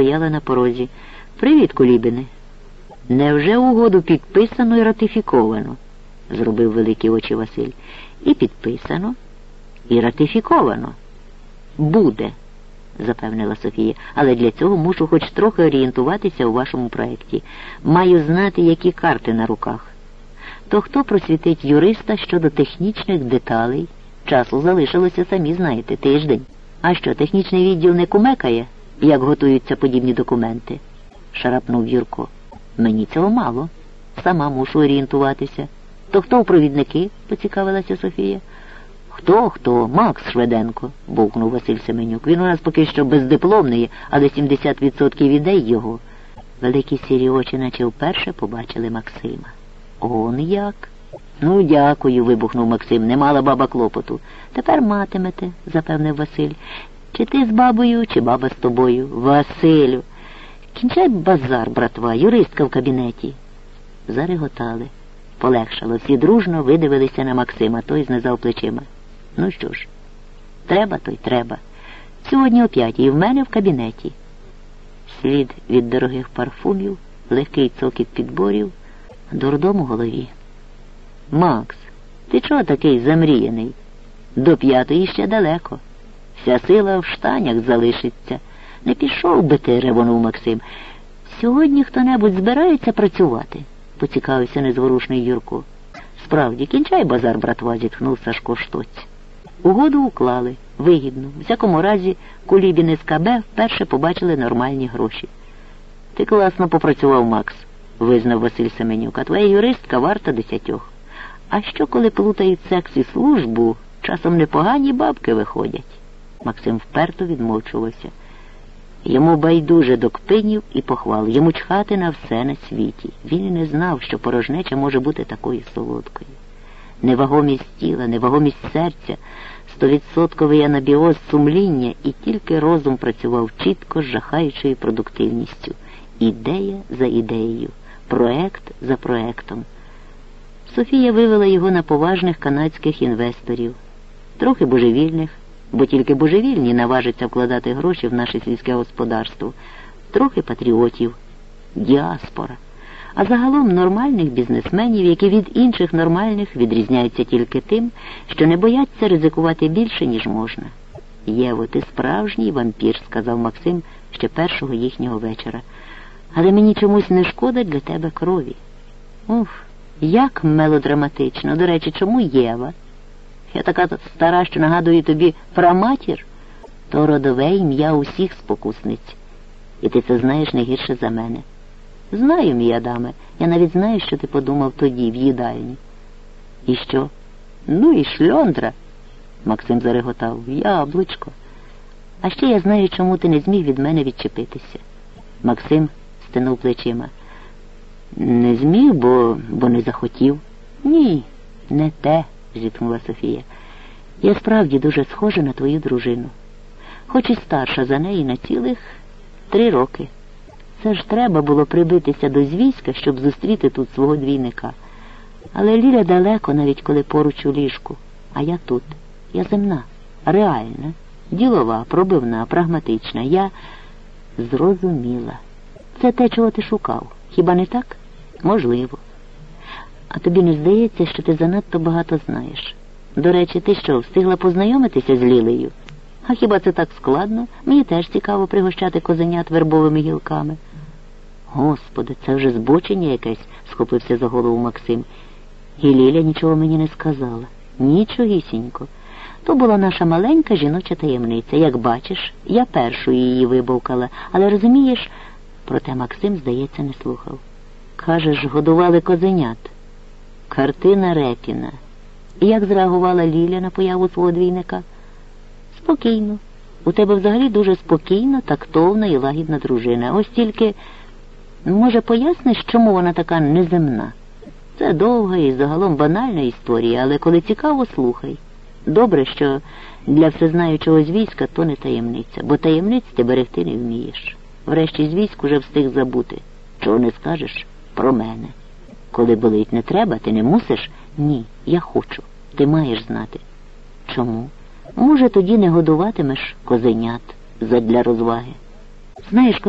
стояла на порозі. Привіт, Кулібине. Невже угоду підписано і ратифіковано? зробив великі очі Василь. І підписано, і ратифіковано. Буде, запевнила Софія, але для цього мушу хоч трохи орієнтуватися у вашому проєкті. Маю знати, які карти на руках. То хто просвітить юриста щодо технічних деталей? Часу залишилося, самі знаєте, тиждень. А що, технічний відділ не кумекає, як готуються подібні документи? шарапнув Юрко. Мені цього мало. Сама мушу орієнтуватися. То хто у провідники? поцікавилася Софія. Хто, хто? Макс Шведенко, бовкнув Василь Семенюк. Він у нас поки що бездипломний, але 70% ідей його. Великі сірі очі, наче вперше побачили Максима. Он як? Ну, дякую, вибухнув Максим. Не мала баба клопоту. Тепер матимете, запевнив Василь. Чи ти з бабою, чи баба з тобою? Василю. Кінчай базар, братва, юристка в кабінеті. Зареготали. Полегшало. Всі дружно видивилися на Максима, той знизав плечима. Ну що ж, треба, то й треба. Сьогодні о п'ятій в мене в кабінеті. Слід від дорогих парфумів, легкий цокіт підборів, дурдом у голові. Макс, ти чого такий замріяний? До п'ятої ще далеко. Вся сила в штанях залишиться. Не пішов би ти, ревонув Максим. Сьогодні хто-небудь збирається працювати, поцікавився незворушний Юрко. Справді, кінчай базар, братва, зітхнув Сашко Штоць. Угоду уклали, вигідно. В всякому разі, кулібіни з КБ вперше побачили нормальні гроші. Ти класно попрацював, Макс, визнав Василь Семенюк, а твоя юристка варта десятьох. А що, коли плутають секс і службу, часом непогані бабки виходять? Максим вперто відмовчувався. Йому байдуже до кпинів і похвал, йому чхати на все на світі. Він і не знав, що порожнеча може бути такою солодкою. Невагомість тіла, невагомість серця, стовідсотковий анабіоз сумління, і тільки розум працював чітко з жахаючою продуктивністю. Ідея за ідеєю, проект за проектом. Софія вивела його на поважних канадських інвесторів, трохи божевільних, бо тільки божевільні наважаться вкладати гроші в наше сільське господарство, трохи патріотів, діаспора, а загалом нормальних бізнесменів, які від інших нормальних відрізняються тільки тим, що не бояться ризикувати більше, ніж можна. Єво, ти справжній вампір, сказав Максим ще першого їхнього вечора. Але мені чомусь не шкода для тебе крові. Уф, як мелодраматично. До речі, чому Єва? Я така стара, що нагадую тобі праматір, то родове ім'я усіх спокусниць. І ти це знаєш не гірше за мене. Знаю, мій Адаме, я навіть знаю, що ти подумав тоді, в їдальні. І що? Ну і шльондра, Максим зареготав. Яблучко. А ще я знаю, чому ти не зміг від мене відчепитися. Максим стинув плечима. Не зміг, бо, бо не захотів. Ні, не те зітхнула Софія. Я справді дуже схожа на твою дружину, хоч і старша за неї на цілих три роки. Це ж треба було прибитися до звійська, щоб зустріти тут свого двійника. Але Ліля далеко, навіть коли поруч у ліжку, а я тут. Я земна, реальна, ділова, пробивна, прагматична. Я зрозуміла. Це те, чого ти шукав. Хіба не так? Можливо. А тобі не здається, що ти занадто багато знаєш. До речі, ти що, встигла познайомитися з Лілею? А хіба це так складно? Мені теж цікаво пригощати козенят вербовими гілками. Господи, це вже збочення якесь, схопився за голову Максим. І Ліля нічого мені не сказала. Нічогісінько. То була наша маленька жіноча таємниця. Як бачиш, я першу її вибовкала, але розумієш, проте Максим, здається, не слухав. Кажеш, годували козенят. Картина Репіна. І як зреагувала Ліля на появу свого двійника? Спокійно. У тебе взагалі дуже спокійна, тактовна і лагідна дружина. Ось тільки, може, поясниш, чому вона така неземна? Це довга і загалом банальна історія, але коли цікаво, слухай. Добре, що для всезнаючого з війська то не таємниця, бо таємниць ти берегти не вмієш. Врешті з військ уже встиг забути. Чого не скажеш про мене. Коли болить не треба, ти не мусиш? Ні, я хочу. Ти маєш знати. Чому? Може, тоді не годуватимеш козенят задля розваги. Знаєш, коли